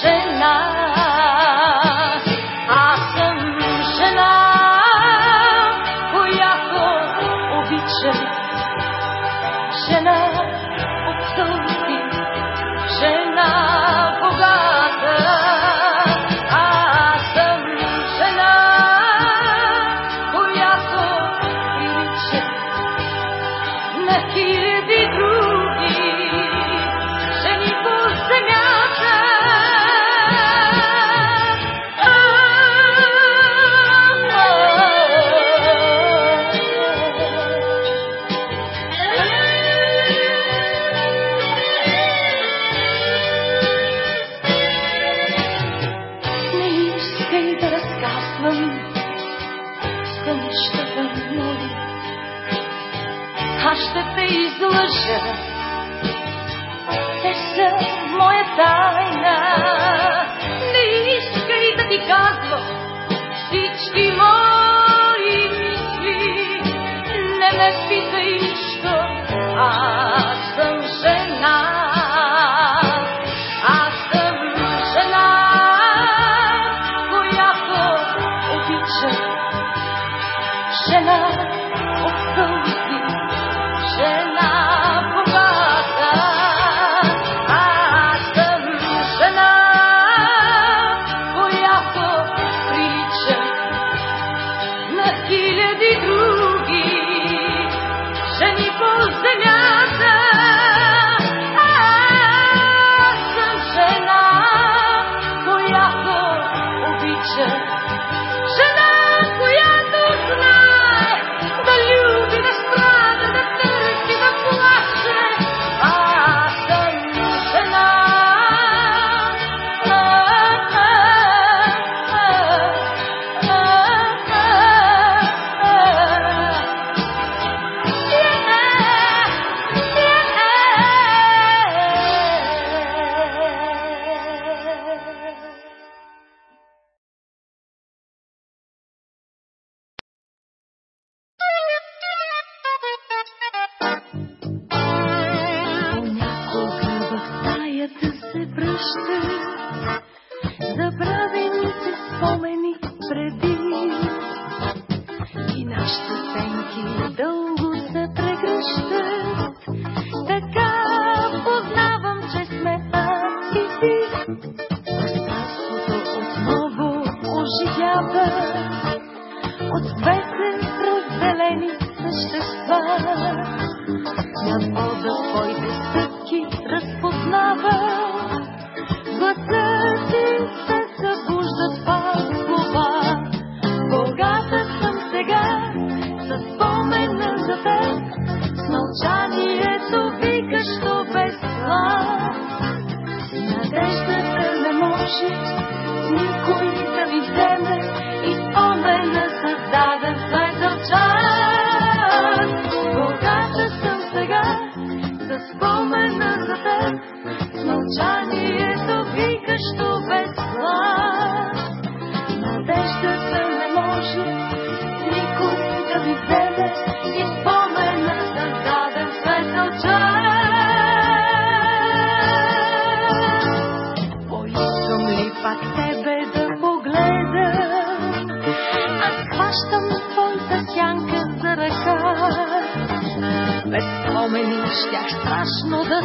жена. Питай. Аз Jenny.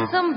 some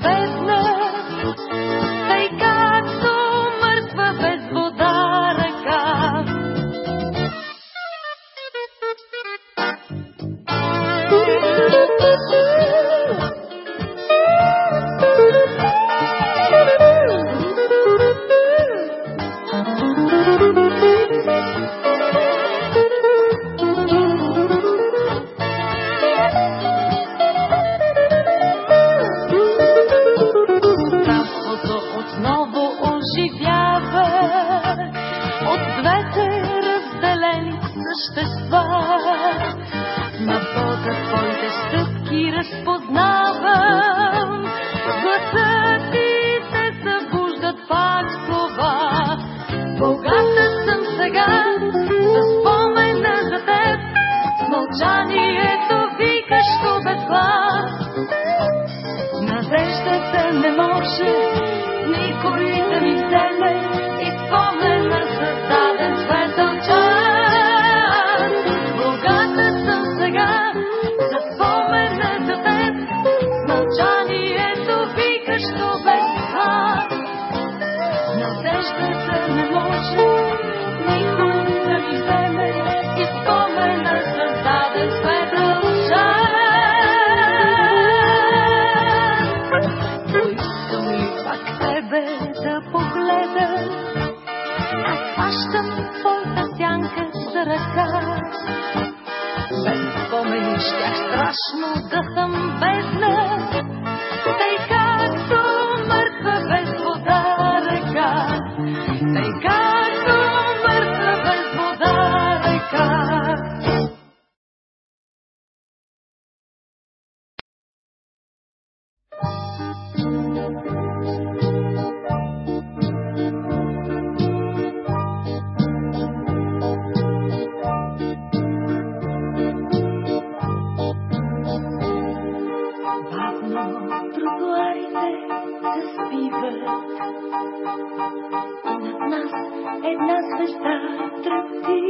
Една звезда тръпти.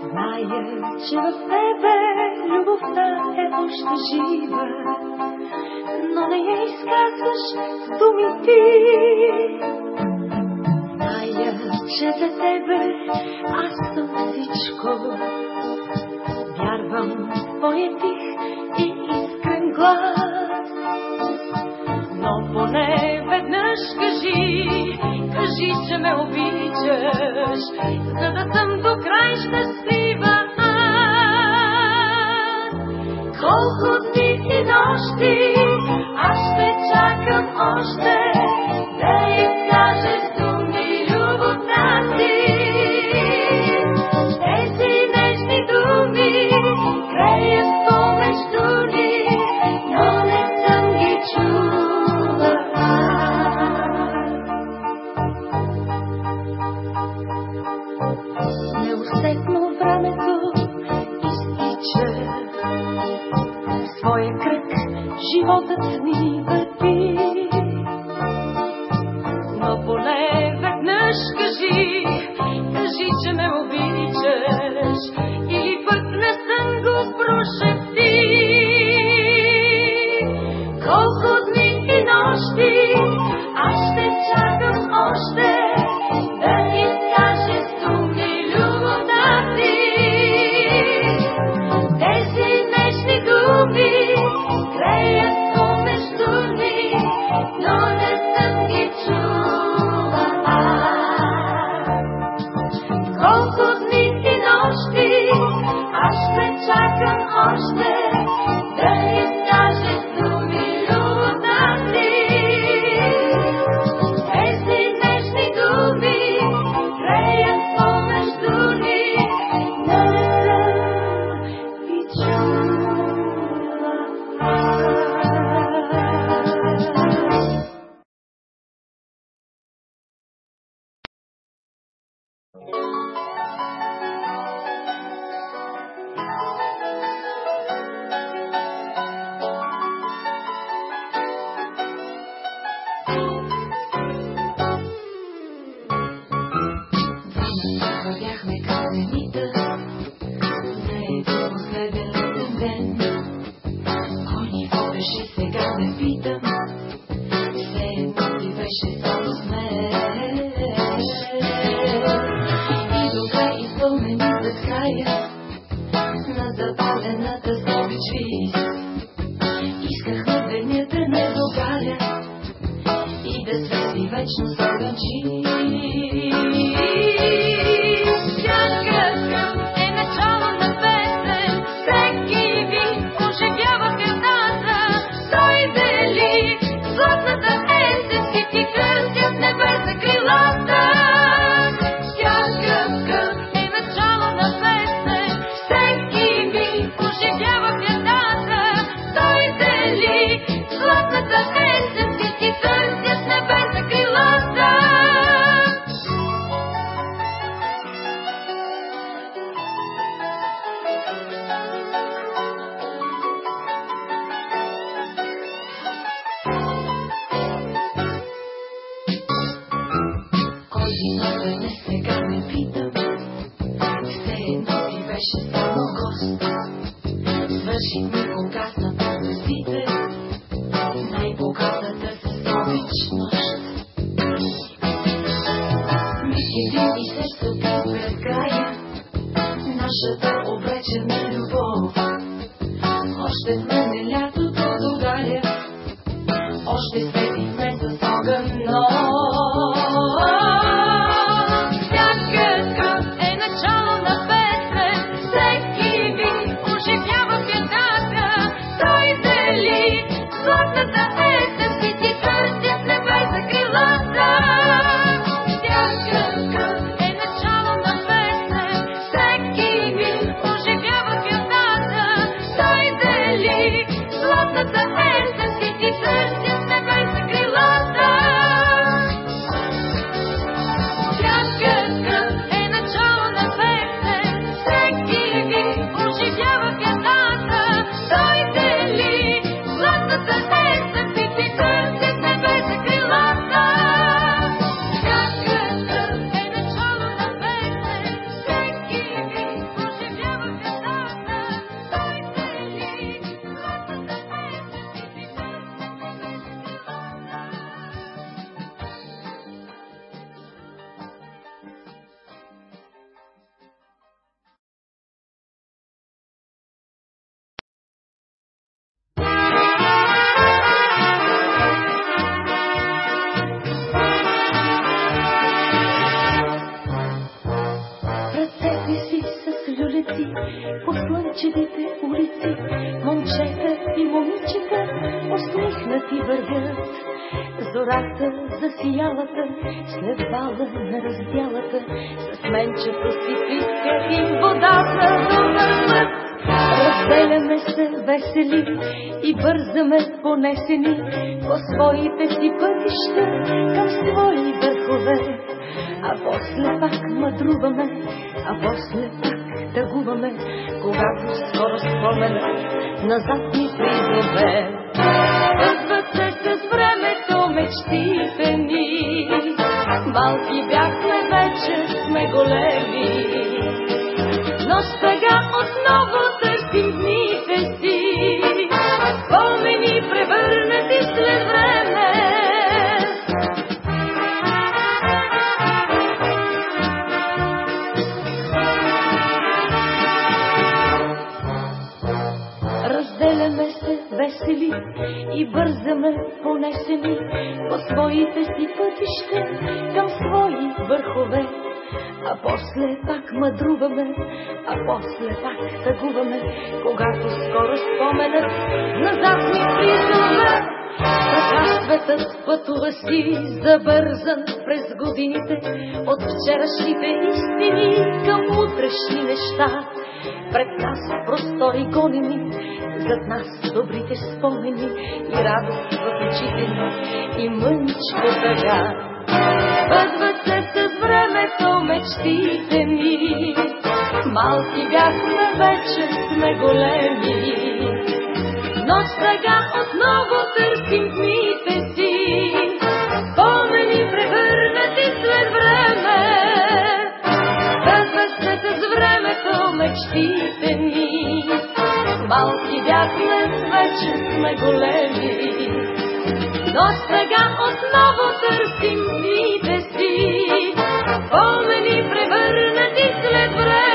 Зная, че в тебе любовта е още жива, но не я изказваш ти. Зная, за тебе аз съм всичко. Вярвам в твоя тих и искрен глас но поне веднъж кажи, кажи, че ме обичаш, за да съм до край щастлива. Колко дни и нощи, аз ще чакам още, животът ми бала на раздялата, с менчето си писка и водата довърват. Разделяме се весели и бързаме понесени по своите си пътища към свои върхове. А после пак мъдруваме, а после пак тъгуваме, когато скоро спомена назад ни призове. Идват се с времето мечтите ни, малки бяхме, вече сме големи. Но сега отново весели и бързаме понесени по своите си пътища към свои върхове. А после пак мъдруваме, а после пак тъгуваме, когато скоро споменът назад ни призове. Така светът пътува си забързан през годините от вчерашните истини към утрешни неща. Пред нас простори големи, зад нас добрите спомени и радост в очите ни и мъничко тъга. Бъдват се с времето мечтите ми, малки бяхме, вече сме големи. Но сега отново търсим дните бяхме, вече сме големи. Но сега отново търсим дните си, спомени превърнати след време.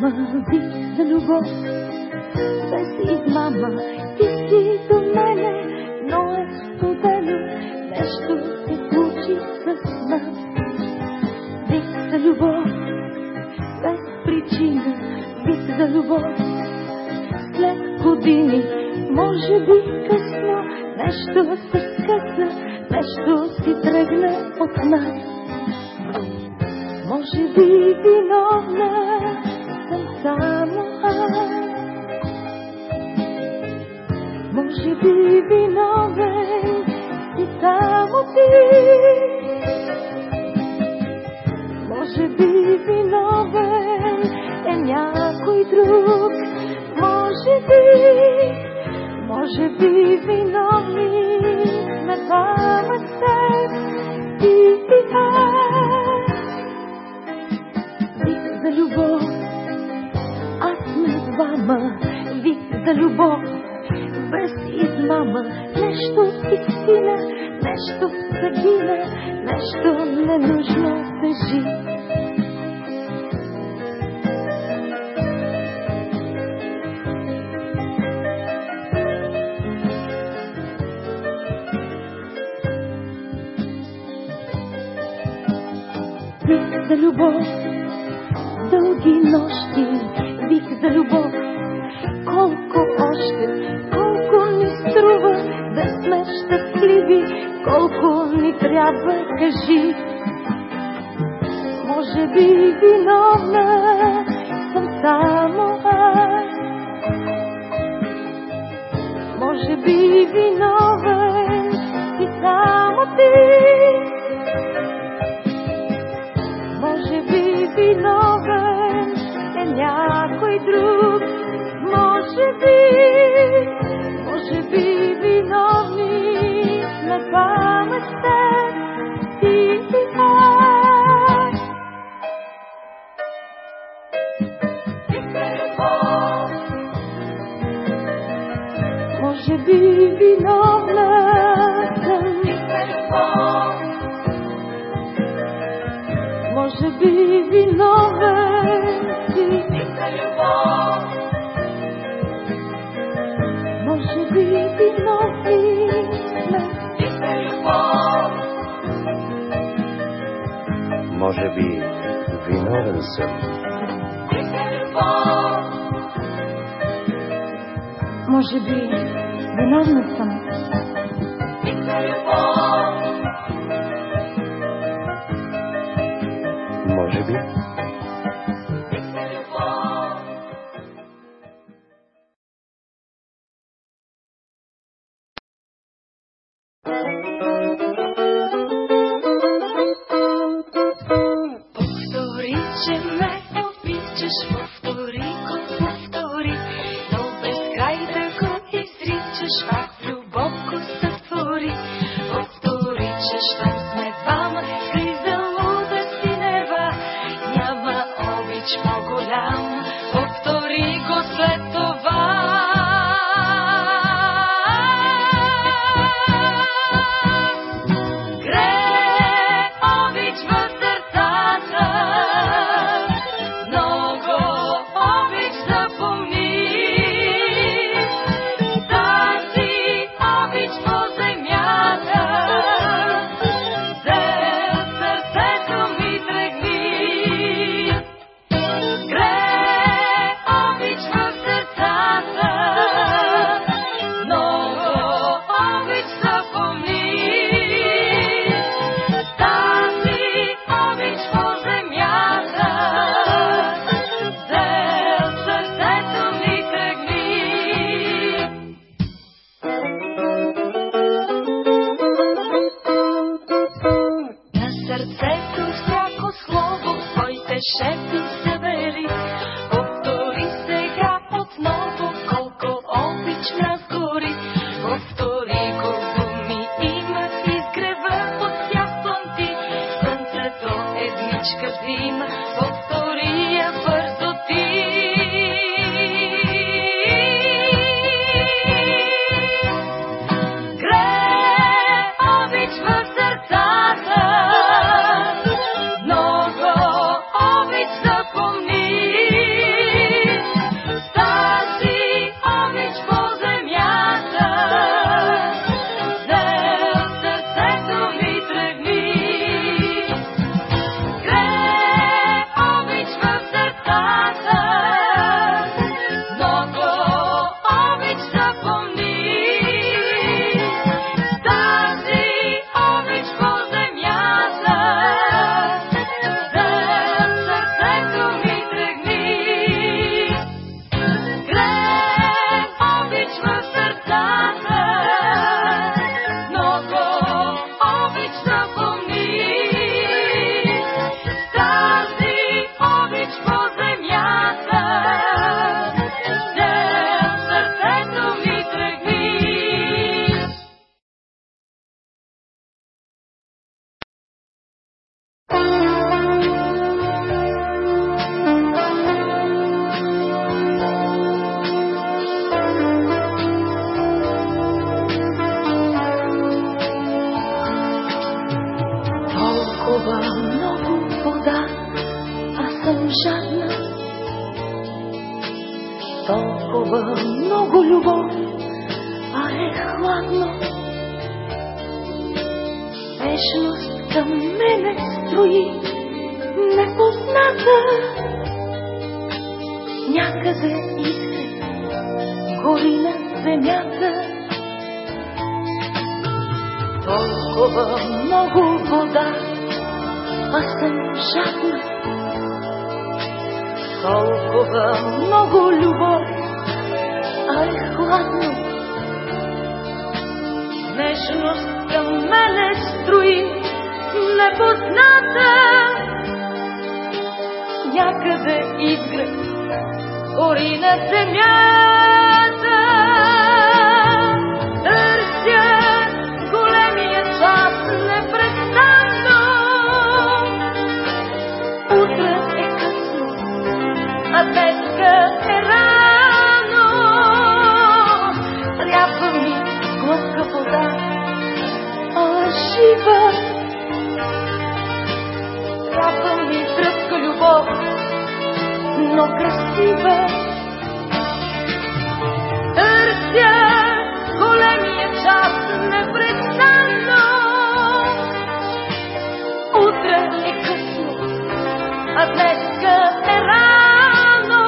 Двама, вик за любов, без измама, ти си до мене, но е студено, нещо се случи с нас. Вик за любов, без причина, вик за любов, след години, може би късно, нещо се скъсна, нещо си тръгна от нас. Може би виновна съм само аз. Може би виновен си само ти. Може би виновен е някой друг. Може би, може би виновни сме двама с теб, ти и аз. Вик за любов, аз сме двама, вик за любов, без измама, нещо истина, нещо загина, нещо ненужно. Вик за любов, дълги нощи, люби, колко ни трябва, кажи. Може би виновна съм само аз. Може би виновен си само ти. Може би виновен е някой друг. би виновна съм. Може би виновен си. Може би виновни. Може би виновен съм. Може би возможностям толкова много любов, а е хладно. Спешност към мене строи непозната. Някъде изгрев гори на земята. Толкова много вода, аз съм жадна толкова много любов, а е хладно. Нежност към мене строи непозната. Някъде изгрък, гори на земята. Но красива. Търся големия час непрестанно. Утре е късно, а днеска е рано.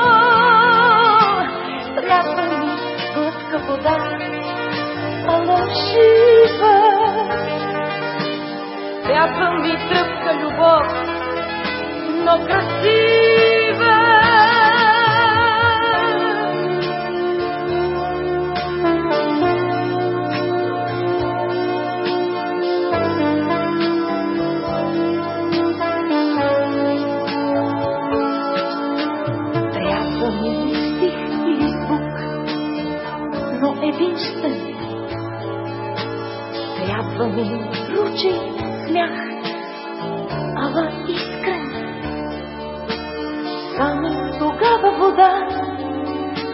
Трябва ми глътка вода, ала жива. Трябва ми тръпка любов, но красива. Ми ручей смях, ала искрен. Само тогава вода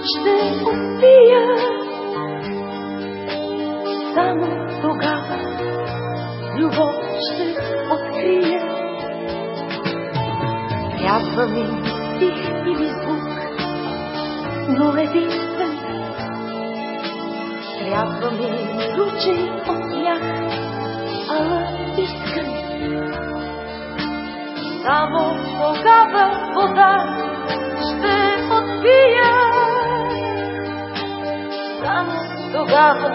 ще отпия. Само тогава любов ще открия. Трябва ми стих или звук, но единствен. Трябва ми ручей от смях, ала искрен. Само тогава вода ще отпия. Само тогава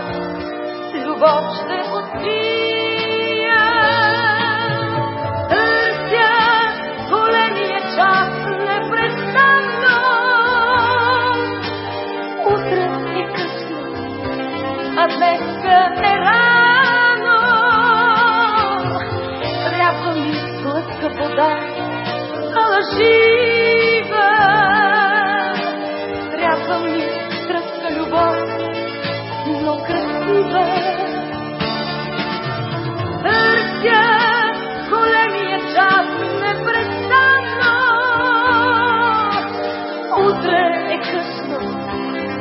любов ще открия. Търся големия час непрестанно. Утре е късно, а днес е жива. Трябва ми кръстка любов, но красива. Търся големия час непрестанно. Утре е късно,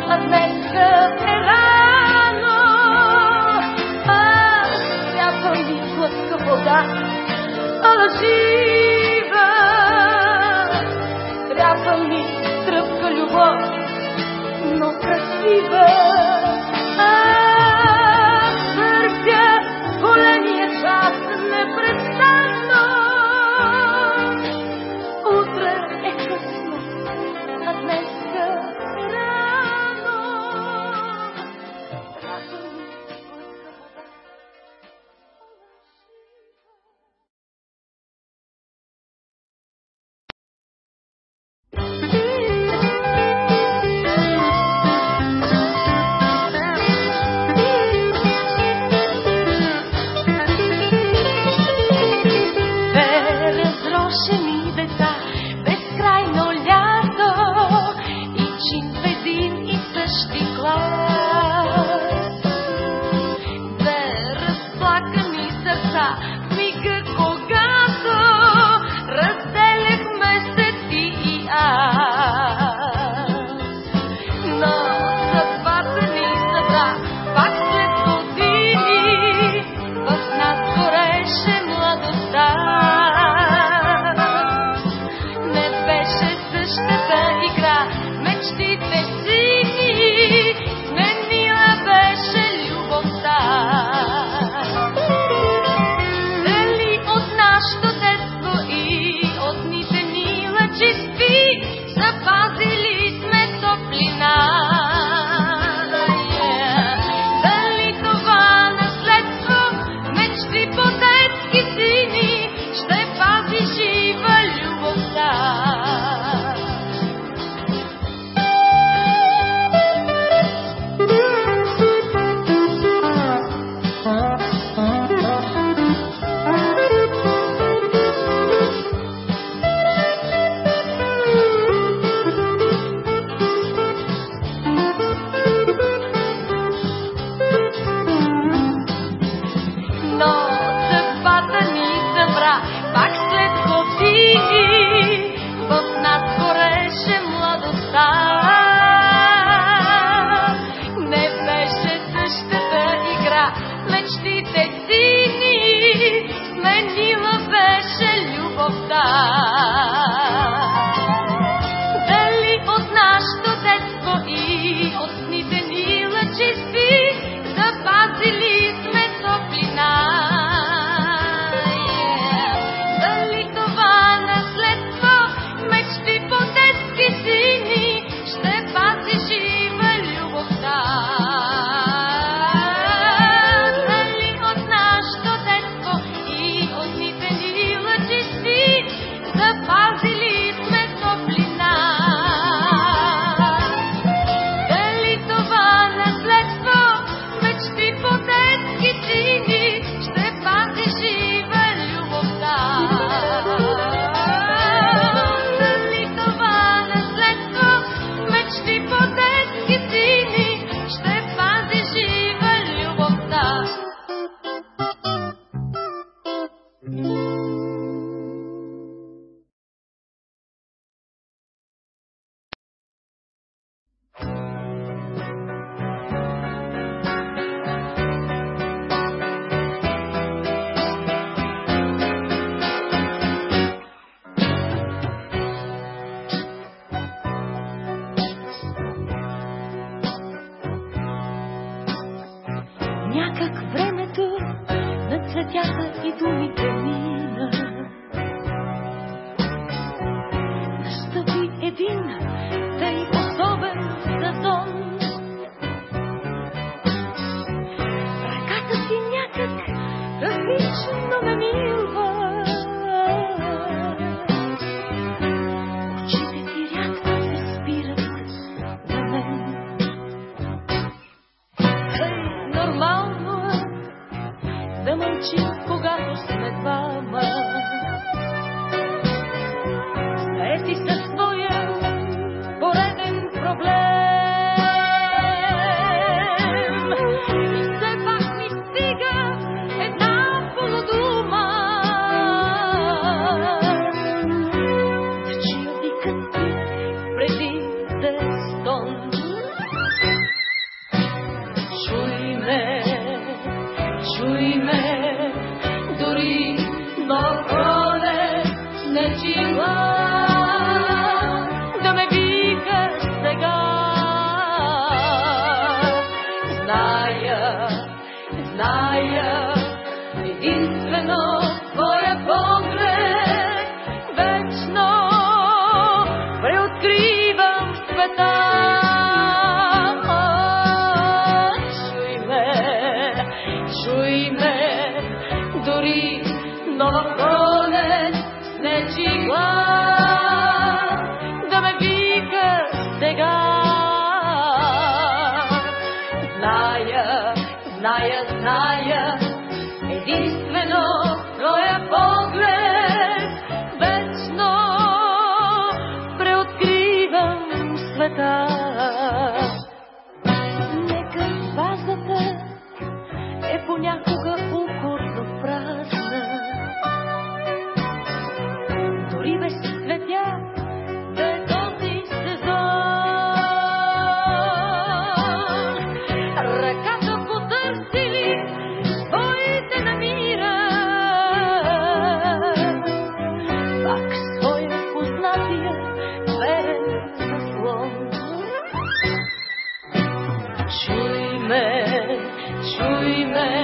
а днес е рано. А, трябва ми глътка вода, ала жива. Но красива. Някак времето на цветята и думите мина. liar. Surely there.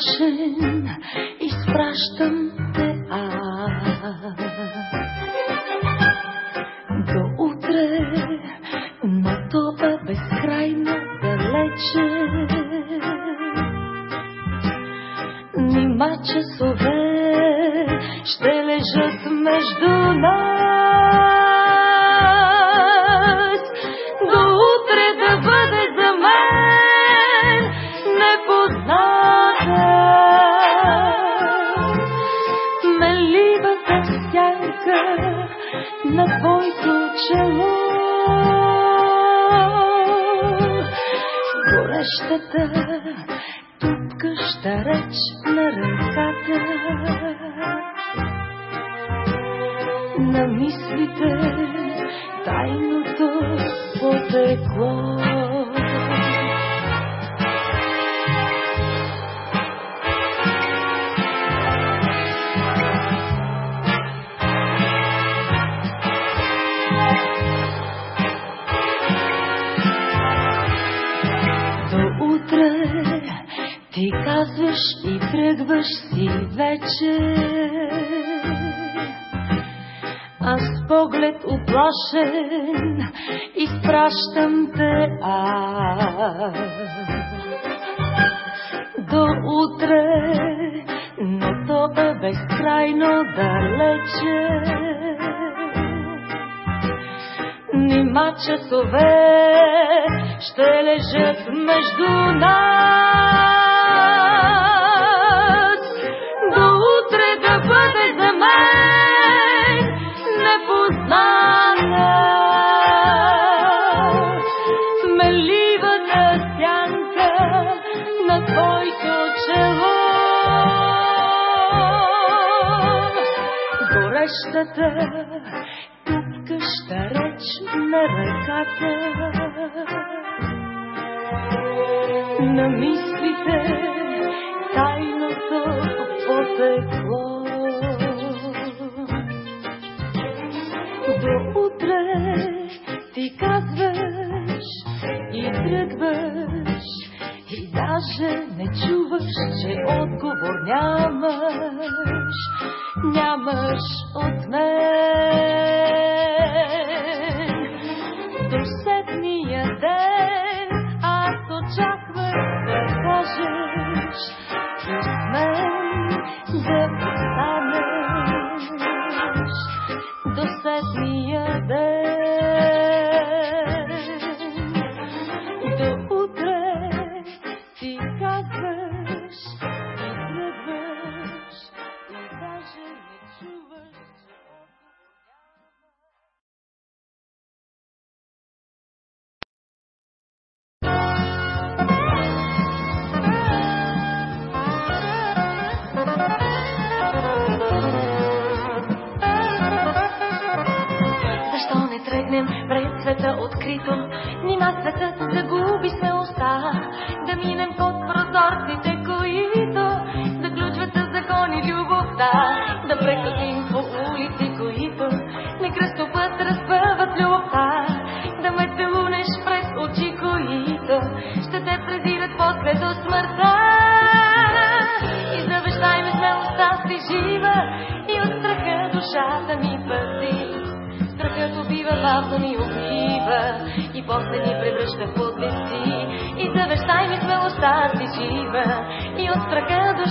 是 Starać said твоето чело. Горещата тупкаща реч на ръката на мислите тайното потекло. До утре ти казваш и тръгваш каже, не чуваш, че отговор нямаш, нямаш от мен. До седмия ден аз очаквах да кажеш, りと二抹殺す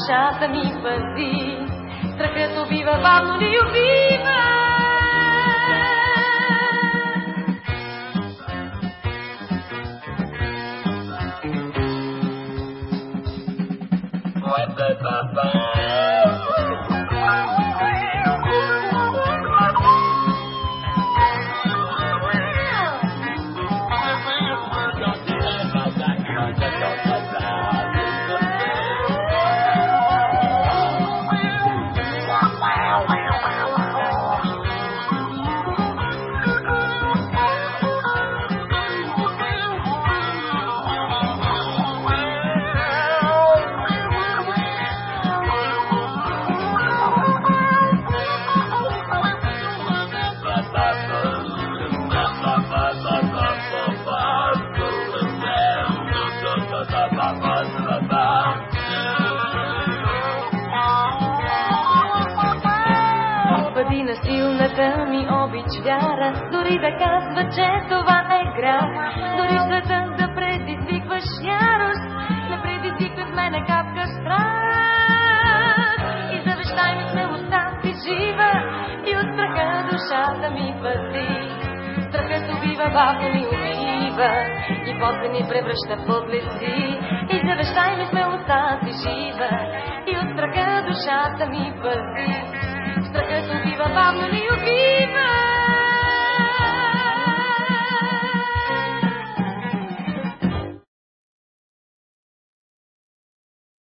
душата ми пази. Страхът убива бавно ни люби. да ни превръща в подлеци.